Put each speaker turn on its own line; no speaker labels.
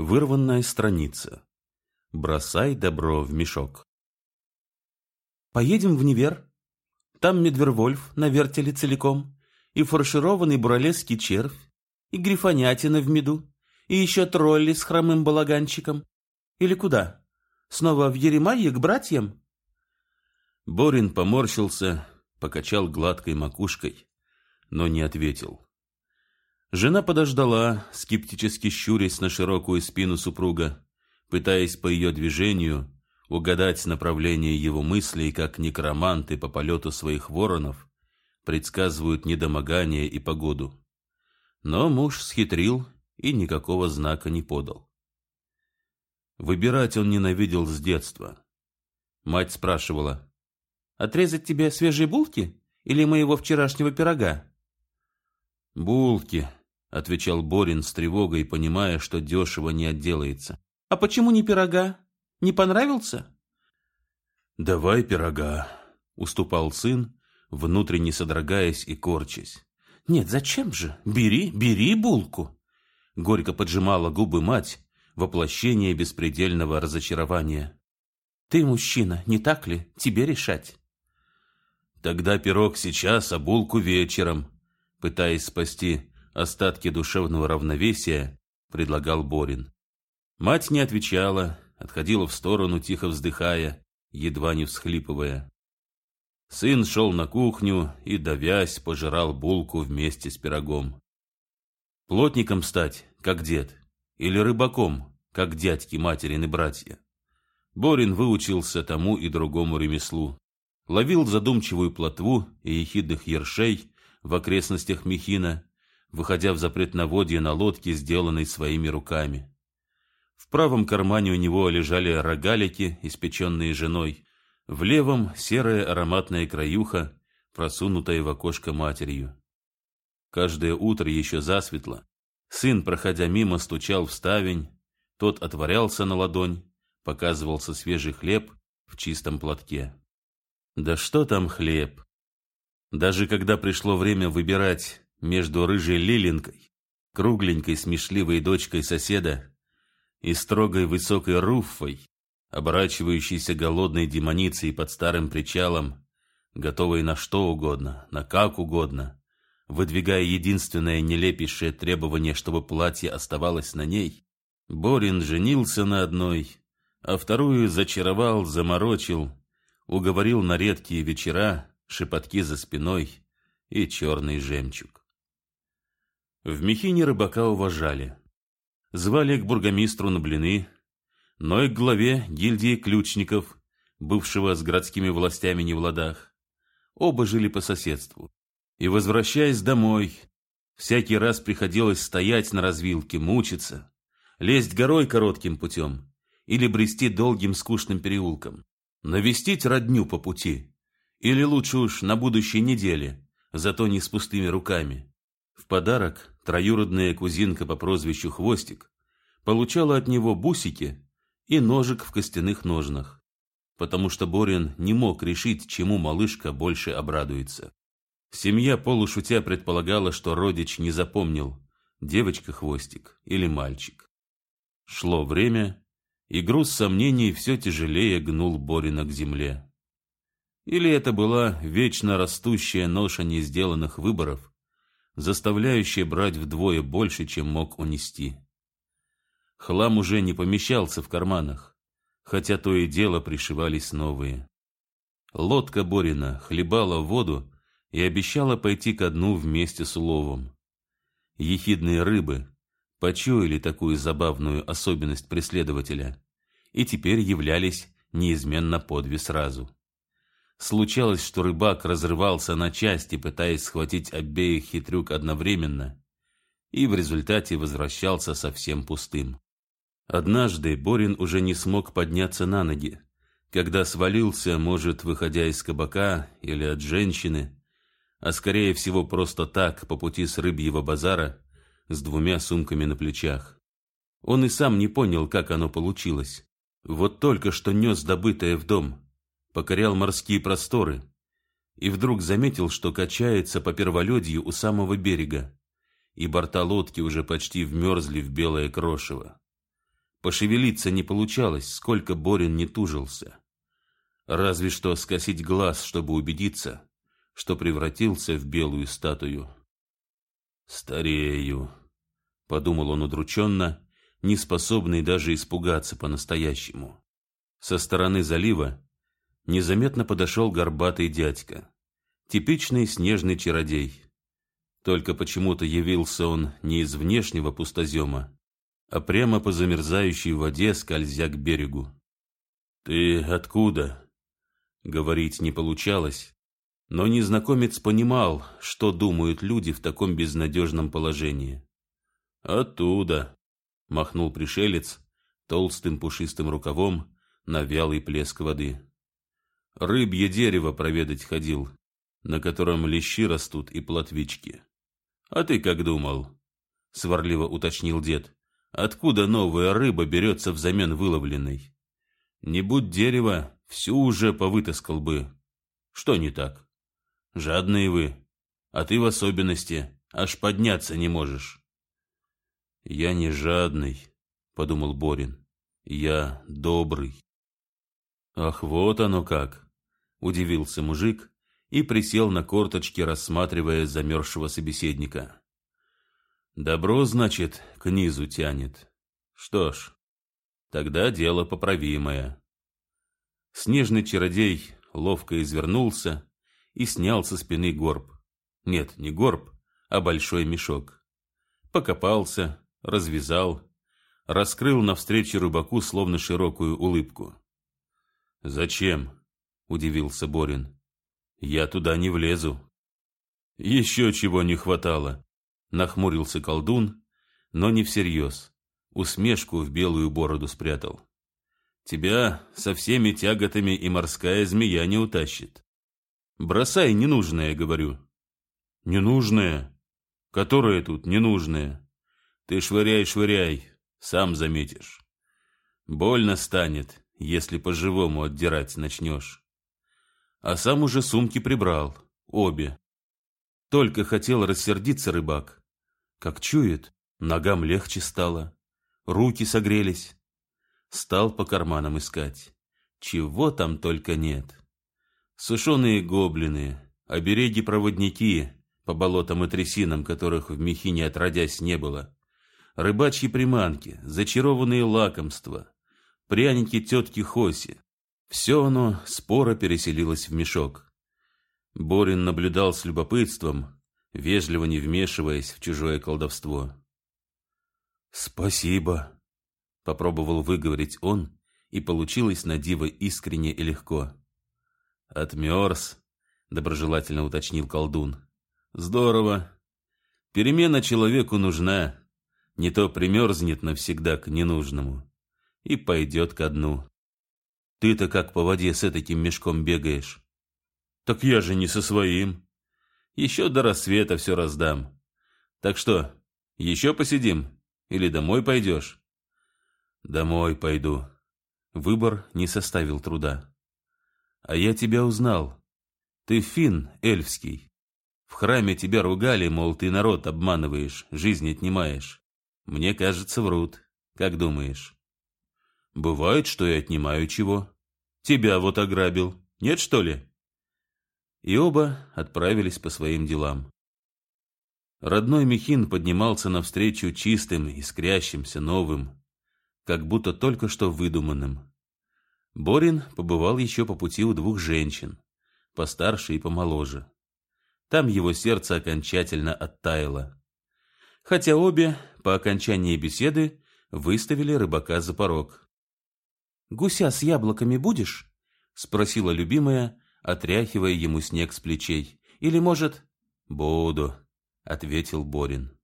Вырванная страница. Бросай добро в мешок.
Поедем в Невер. Там Медвервольф на вертеле целиком, и фаршированный буралесский червь, и грифонятина в меду, и еще тролли с хромым балаганчиком. Или куда? Снова в Еремайе к братьям?
Борин поморщился, покачал гладкой макушкой, но не ответил. Жена подождала, скептически щурясь на широкую спину супруга, пытаясь по ее движению угадать направление его мыслей, как некроманты по полету своих воронов предсказывают недомогание и погоду. Но муж схитрил и никакого знака не подал. Выбирать он ненавидел с детства. Мать спрашивала,
«Отрезать тебе свежие булки или моего вчерашнего пирога?»
«Булки», — отвечал Борин с тревогой, понимая, что дешево не отделается.
«А почему не пирога? Не понравился?»
«Давай пирога», — уступал сын, внутренне содрогаясь и корчась.
«Нет, зачем же? Бери, бери булку!»
Горько поджимала губы мать, воплощение беспредельного разочарования.
«Ты мужчина, не так ли? Тебе решать».
«Тогда пирог сейчас, а булку вечером», пытаясь спасти остатки душевного равновесия, предлагал Борин. Мать не отвечала, отходила в сторону, тихо вздыхая, едва не всхлипывая. Сын шел на кухню и, давясь, пожирал булку вместе с пирогом. Плотником стать, как дед, или рыбаком, как дядьки, материн и братья. Борин выучился тому и другому ремеслу. Ловил задумчивую плотву и ехидных ершей в окрестностях Михина, выходя в запретноводье на лодке, сделанной своими руками. В правом кармане у него лежали рогалики, испеченные женой, в левом — серая ароматная краюха, просунутая в окошко матерью. Каждое утро еще засветло. Сын, проходя мимо, стучал в ставень, тот отворялся на ладонь, показывался свежий хлеб в чистом платке. Да что там хлеб? Даже когда пришло время выбирать между рыжей Лилинкой, кругленькой смешливой дочкой соседа, и строгой высокой Руффой, оборачивающейся голодной демоницей под старым причалом, готовой на что угодно, на как угодно, выдвигая единственное нелепейшее требование, чтобы платье оставалось на ней, Борин женился на одной, а вторую зачаровал, заморочил, уговорил на редкие вечера, шепотки за спиной и черный жемчуг. В Михине рыбака уважали. Звали к бургомистру на блины, но и к главе гильдии ключников, бывшего с городскими властями не в ладах. Оба жили по соседству. И, возвращаясь домой, всякий раз приходилось стоять на развилке, мучиться, лезть горой коротким путем или брести долгим скучным переулком, навестить родню по пути или лучше уж на будущей неделе, зато не с пустыми руками. В подарок троюродная кузинка по прозвищу Хвостик получала от него бусики и ножик в костяных ножнах, потому что Борин не мог решить, чему малышка больше обрадуется. Семья полушутя предполагала, что родич не запомнил, девочка-хвостик или мальчик. Шло время, и груз сомнений все тяжелее гнул Борина к земле. Или это была вечно растущая ноша несделанных выборов, заставляющая брать вдвое больше, чем мог унести. Хлам уже не помещался в карманах, хотя то и дело пришивались новые. Лодка Борина хлебала воду и обещала пойти ко дну вместе с уловом. Ехидные рыбы почуяли такую забавную особенность преследователя и теперь являлись неизменно подви сразу. Случалось, что рыбак разрывался на части, пытаясь схватить обеих хитрюк одновременно, и в результате возвращался совсем пустым. Однажды Борин уже не смог подняться на ноги, когда свалился, может, выходя из кабака или от женщины, а скорее всего просто так, по пути с рыбьего базара, с двумя сумками на плечах. Он и сам не понял, как оно получилось. Вот только что нес добытое в дом, покорял морские просторы и вдруг заметил, что качается по перволедью у самого берега, и борта лодки уже почти вмерзли в белое крошево. Пошевелиться не получалось, сколько Борин не тужился. Разве что скосить глаз, чтобы убедиться, что превратился в белую статую. «Старею», — подумал он удрученно, не способный даже испугаться по-настоящему. Со стороны залива незаметно подошел горбатый дядька, типичный снежный чародей. Только почему-то явился он не из внешнего пустозема, а прямо по замерзающей воде, скользя к берегу. «Ты откуда?» Говорить не получалось, но незнакомец понимал, что думают люди в таком безнадежном положении. «Оттуда», — махнул пришелец толстым пушистым рукавом на вялый плеск воды. «Рыбье дерево проведать ходил, на котором лещи растут и плотвички. А ты как думал?» — сварливо уточнил дед. «Откуда новая рыба берется взамен выловленной? Не будь дерева, всю уже повытаскал бы. Что не так?» Жадные вы, а ты в особенности, аж подняться не можешь. Я не жадный, подумал Борин. Я добрый. Ах, вот оно как, удивился мужик и присел на корточки, рассматривая замерзшего собеседника. Добро, значит, к низу тянет. Что ж, тогда дело поправимое. Снежный чародей ловко извернулся, и снял со спины горб. Нет, не горб, а большой мешок. Покопался, развязал, раскрыл навстречу рыбаку словно широкую улыбку. «Зачем?» — удивился Борин. «Я туда не влезу». «Еще чего не хватало», — нахмурился колдун, но не всерьез. Усмешку в белую бороду спрятал. «Тебя со всеми тяготами и морская змея не утащит. Бросай ненужное, говорю. Ненужное? Которое тут ненужное? Ты швыряй, швыряй, сам заметишь. Больно станет, если по-живому отдирать начнешь. А сам уже сумки прибрал, обе. Только хотел рассердиться рыбак. Как чует, ногам легче стало, руки согрелись. Стал по карманам искать. Чего там только нет. Сушеные гоблины, обереги-проводники по болотам и трясинам, которых в Мехине отродясь не было, рыбачьи приманки, зачарованные лакомства, пряники тетки Хоси. Все оно споро переселилось в мешок. Борин наблюдал с любопытством, вежливо не вмешиваясь в чужое колдовство. «Спасибо», — попробовал выговорить он, и получилось на диво искренне и легко. Отмерз, доброжелательно уточнил колдун. Здорово. Перемена человеку нужна. Не то примерзнет навсегда к ненужному и пойдет ко дну. Ты-то как по воде с таким мешком бегаешь? Так я же не со своим. Еще до рассвета все раздам. Так что, еще посидим? Или домой пойдешь? Домой пойду. Выбор не составил труда. А я тебя узнал. Ты фин эльфский. В храме тебя ругали, мол, ты народ обманываешь, жизнь отнимаешь. Мне кажется, врут. Как думаешь? Бывает, что я отнимаю чего. Тебя вот ограбил. Нет, что ли? И оба отправились по своим делам. Родной Михин поднимался навстречу чистым, искрящимся, новым, как будто только что выдуманным. Борин побывал еще по пути у двух женщин, постарше и помоложе. Там его сердце окончательно оттаяло. Хотя обе, по окончании беседы, выставили рыбака за порог. «Гуся с яблоками будешь?» — спросила любимая, отряхивая ему снег с плечей. «Или, может...» «Буду», — ответил Борин.